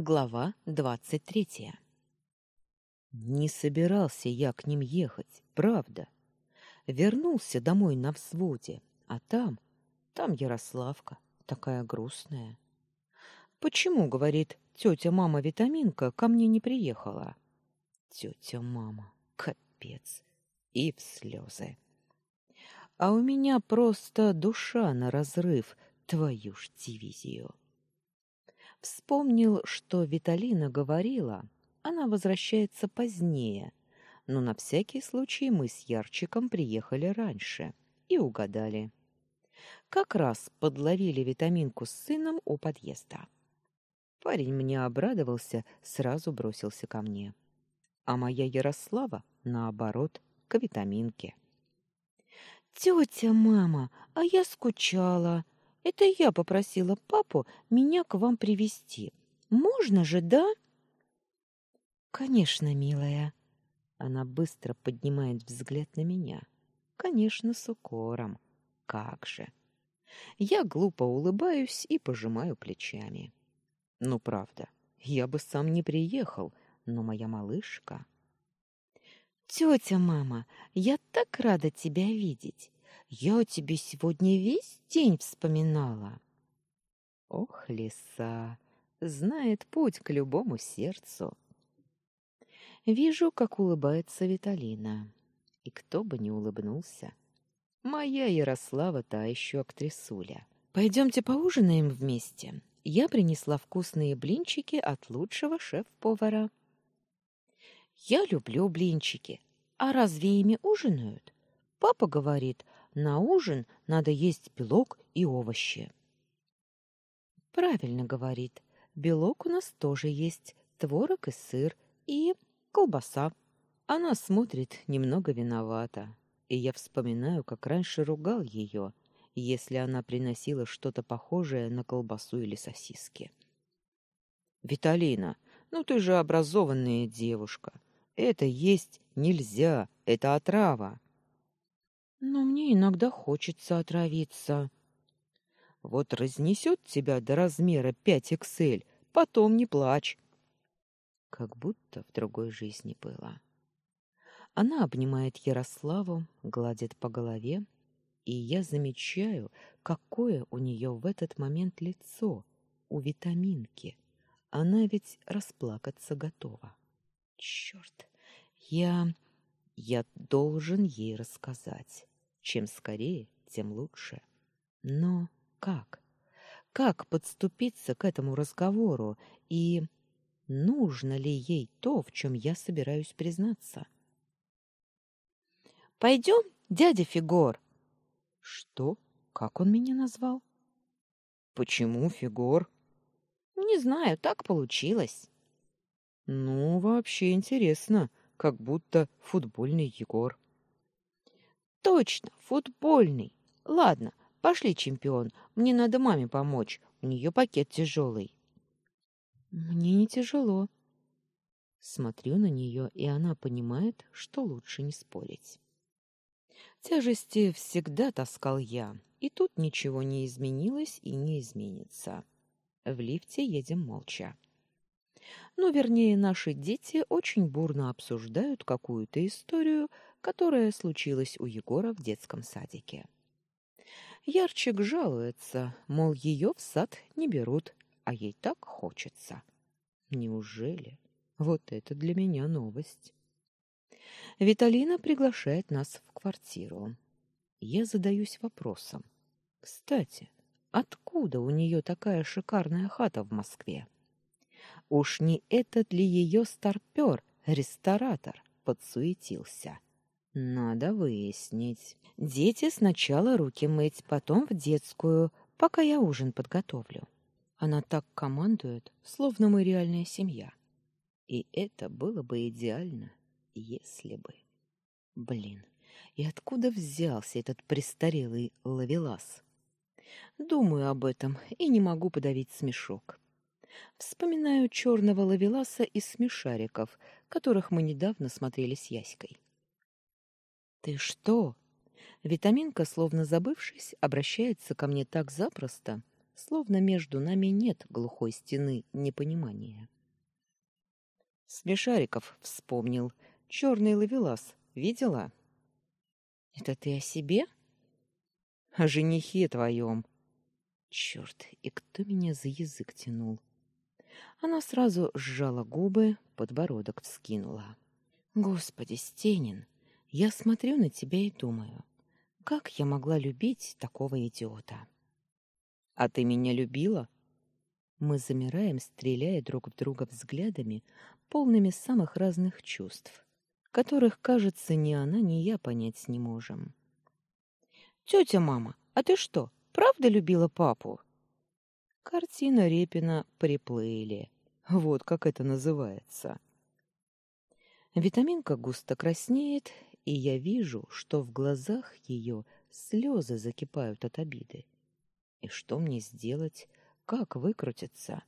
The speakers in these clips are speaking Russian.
Глава двадцать третья. Не собирался я к ним ехать, правда. Вернулся домой на взводе, а там, там Ярославка, такая грустная. Почему, говорит, тетя мама Витаминка ко мне не приехала? Тетя мама, капец. И в слезы. А у меня просто душа на разрыв, твою ж дивизию. Вспомнил, что Виталина говорила, она возвращается позднее, но на всякий случай мы с Ярчиком приехали раньше и угадали. Как раз подловили витаминку с сыном у подъезда. Парень мне обрадовался, сразу бросился ко мне. А моя Ярослава, наоборот, к витаминке. «Тетя, мама, а я скучала. Это я попросила папу меня к вам привести. Можно же, да? Конечно, милая. Она быстро поднимает взгляд на меня. Конечно, с укором. Как же. Я глупо улыбаюсь и пожимаю плечами. Ну, правда, я бы сам не приехал, но моя малышка... Тетя, мама, я так рада тебя видеть. Я о тебе сегодня весь день вспоминала. Ох, лиса, знает путь к любому сердцу. Вижу, как улыбается Виталина. И кто бы не улыбнулся. Моя Ярослава та еще актрисуля. Пойдемте поужинаем вместе. Я принесла вкусные блинчики от лучшего шеф-повара. Я люблю блинчики. А разве ими ужинают? Папа говорит, на ужин надо есть белок и овощи. Правильно говорит. Белок у нас тоже есть, творог и сыр, и колбаса. Она смотрит немного виновата, и я вспоминаю, как раньше ругал ее, если она приносила что-то похожее на колбасу или сосиски. «Виталина, ну ты же образованная девушка. Это есть нельзя, это отрава. Но мне иногда хочется отравиться. Вот разнесет тебя до размера 5XL, потом не плачь. Как будто в другой жизни было. Она обнимает Ярославу, гладит по голове, и я замечаю, какое у нее в этот момент лицо, у витаминки. Она ведь расплакаться готова. Черт, я... я должен ей рассказать. Чем скорее, тем лучше. Но как? Как подступиться к этому разговору и нужно ли ей то, в чем я собираюсь признаться? Пойдем, дядя Фигор. Что? Как он меня назвал? Почему Фигор? Не знаю, так получилось. Ну, вообще интересно, как будто футбольный Егор. Точно, футбольный. Ладно, пошли, чемпион. Мне надо маме помочь. У нее пакет тяжелый. Мне не тяжело. Смотрю на нее, и она понимает, что лучше не спорить. Тяжести всегда таскал я, и тут ничего не изменилось и не изменится. В лифте едем молча. Ну, вернее, наши дети очень бурно обсуждают какую-то историю, которая случилась у Егора в детском садике. Ярчик жалуется, мол, ее в сад не берут, а ей так хочется. Неужели? Вот это для меня новость. Виталина приглашает нас в квартиру. Я задаюсь вопросом. Кстати, откуда у нее такая шикарная хата в Москве? Уж не этот ли ее старпер, ресторатор, подсуетился? Надо выяснить. Дети сначала руки мыть, потом в детскую, пока я ужин подготовлю. Она так командует, словно мы реальная семья. И это было бы идеально, если бы. Блин, и откуда взялся этот престарелый ловелас? Думаю об этом и не могу подавить смешок. Вспоминаю черного ловеласа из смешариков, которых мы недавно смотрели с Яськой. Ты что? Витаминка, словно забывшись, обращается ко мне так запросто, словно между нами нет глухой стены непонимания. Смешариков вспомнил. Черный ловелас. Видела? Это ты о себе? О женихе твоем. Черт, и кто меня за язык тянул? Она сразу сжала губы, подбородок вскинула. Господи, Стенин, я смотрю на тебя и думаю, как я могла любить такого идиота? А ты меня любила? Мы замираем, стреляя друг в друга взглядами, полными самых разных чувств, которых, кажется, ни она, ни я понять не можем. Тетя мама, а ты что, правда любила папу? Картина Репина приплыли. Вот как это называется. Витаминка густо краснеет, и я вижу, что в глазах ее слезы закипают от обиды. И что мне сделать? Как выкрутиться?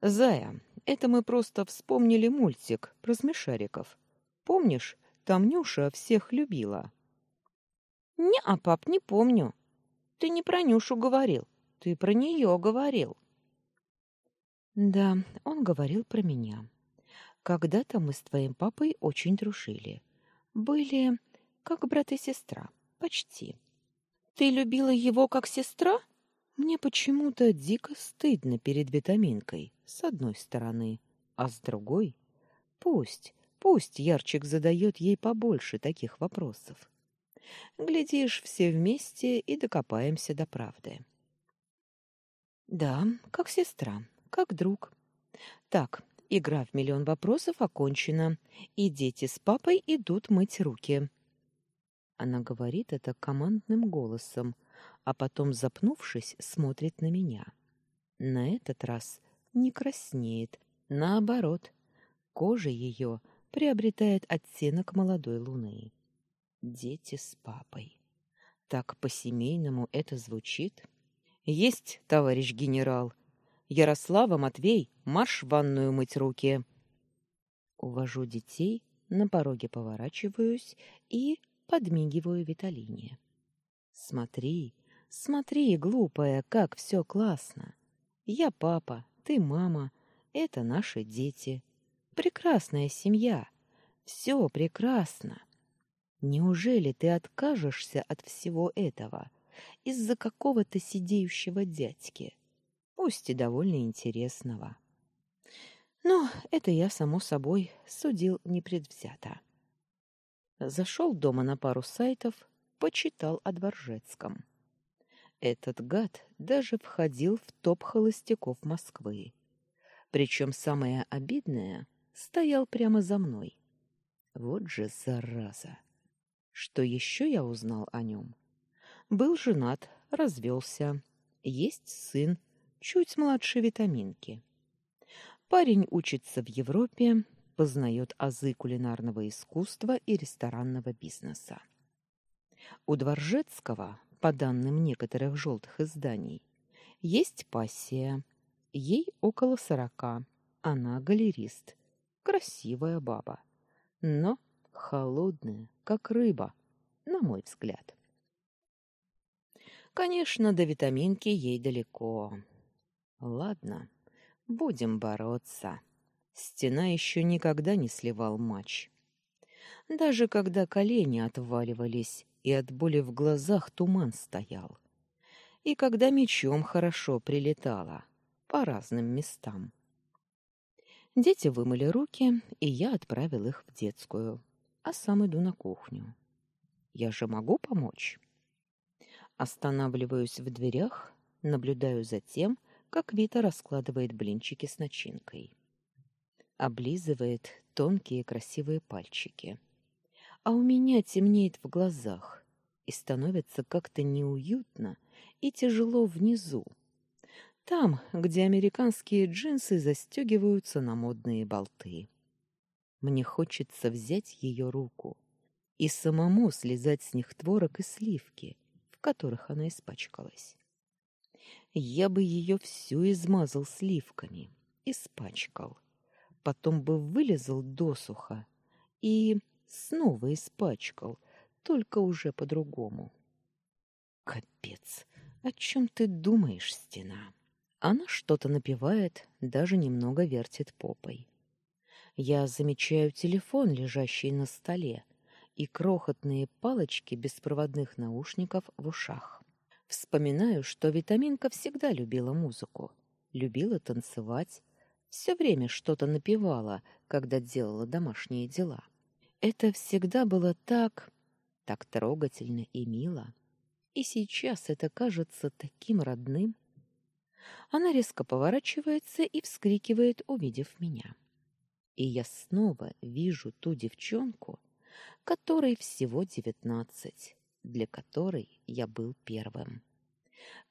Зая, это мы просто вспомнили мультик про смешариков. Помнишь, там Нюша всех любила? Не, а пап, не помню. Ты не про Нюшу говорил, ты про нее говорил. Да, он говорил про меня. Когда-то мы с твоим папой очень дружили. Были как брат и сестра, почти. Ты любила его как сестра? Мне почему-то дико стыдно перед витаминкой, с одной стороны, а с другой пусть, пусть Ярчик задает ей побольше таких вопросов. Глядишь, все вместе и докопаемся до правды. Да, как сестра, как друг. Так, игра в миллион вопросов окончена, и дети с папой идут мыть руки. Она говорит это командным голосом, а потом, запнувшись, смотрит на меня. На этот раз не краснеет, наоборот, кожа ее приобретает оттенок молодой луны. Дети с папой. Так по-семейному это звучит. Есть, товарищ генерал. Ярослава, Матвей, марш в ванную мыть руки. Увожу детей, на пороге поворачиваюсь и подмигиваю Виталине. Смотри, смотри, глупая, как все классно. Я папа, ты мама, это наши дети. Прекрасная семья. Все прекрасно. Неужели ты откажешься от всего этого из-за какого-то сидеющего дядьки, пусть и довольно интересного? Но это я, само собой, судил непредвзято. Зашел дома на пару сайтов, почитал о Дворжецком. Этот гад даже входил в топ холостяков Москвы. Причем самое обидное стоял прямо за мной. Вот же зараза! Что еще я узнал о нем? Был женат, развелся. Есть сын, чуть младше витаминки. Парень учится в Европе, познает азы кулинарного искусства и ресторанного бизнеса. У Дворжецкого, по данным некоторых желтых изданий, есть пассия. Ей около сорока. Она галерист. Красивая баба. Но холодная, как рыба, на мой взгляд. Конечно, до витаминки ей далеко. Ладно, будем бороться. Стена еще никогда не сливал матч. Даже когда колени отваливались и от боли в глазах туман стоял. И когда мечом хорошо прилетало по разным местам. Дети вымыли руки, и я отправил их в детскую, а сам иду на кухню. Я же могу помочь. Останавливаюсь в дверях, наблюдаю за тем, как Вита раскладывает блинчики с начинкой облизывает тонкие красивые пальчики. А у меня темнеет в глазах и становится как-то неуютно и тяжело внизу. Там, где американские джинсы застегиваются на модные болты. Мне хочется взять ее руку и самому слезать с них творог и сливки, в которых она испачкалась. Я бы ее всю измазал сливками, испачкал потом бы вылезал досуха и снова испачкал, только уже по-другому. Капец, О чем ты думаешь, стена? Она что-то напевает, даже немного вертит попой. Я замечаю телефон, лежащий на столе, и крохотные палочки беспроводных наушников в ушах. Вспоминаю, что витаминка всегда любила музыку, любила танцевать, все время что-то напевала, когда делала домашние дела. Это всегда было так, так трогательно и мило. И сейчас это кажется таким родным. Она резко поворачивается и вскрикивает, увидев меня. И я снова вижу ту девчонку, которой всего девятнадцать, для которой я был первым,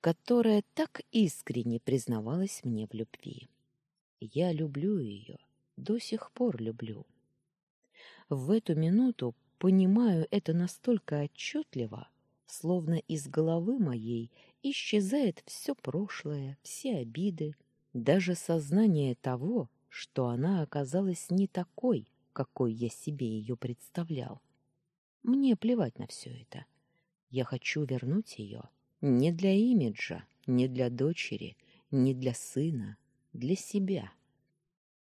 которая так искренне признавалась мне в любви. Я люблю ее, до сих пор люблю. В эту минуту понимаю это настолько отчетливо, словно из головы моей исчезает все прошлое, все обиды, даже сознание того, что она оказалась не такой, какой я себе ее представлял. Мне плевать на все это. Я хочу вернуть ее не для имиджа, не для дочери, не для сына, для себя.